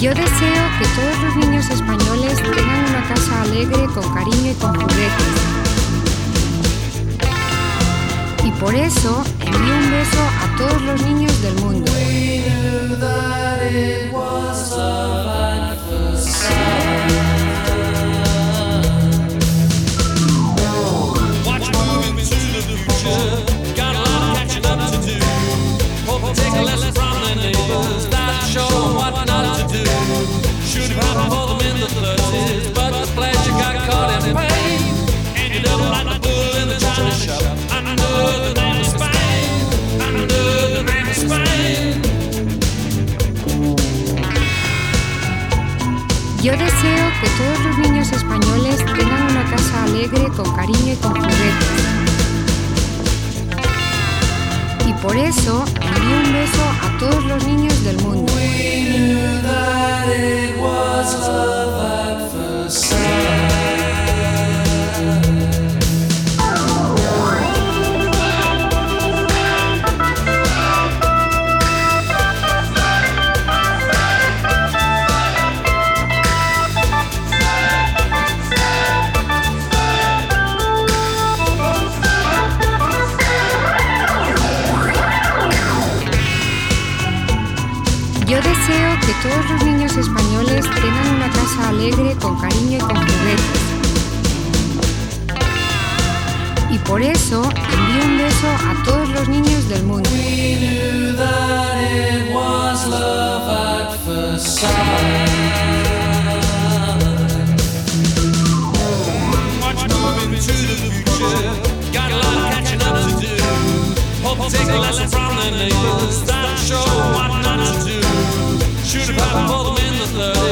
Yo deseo que todos los niños españoles tengan una casa alegre, con cariño y con juguetes. Y por eso envío un beso a todos los niños del mundo. The 30s, but the pleasure got caught in pain. Ended up like a bull in the china shop. Under the name of Spain. Under the name of Spain. Yo deseo que todos los niños españoles tengan una casa alegre, con cariño y con juguetes. Y por eso envío un beso a todos los niños del mundo. sun. Yo deseo que todos los niños españoles tengan una casa alegre, con cariño y con juguetes. Y por eso envío un beso a todos los niños del mundo. Travel in the 30s. Eh,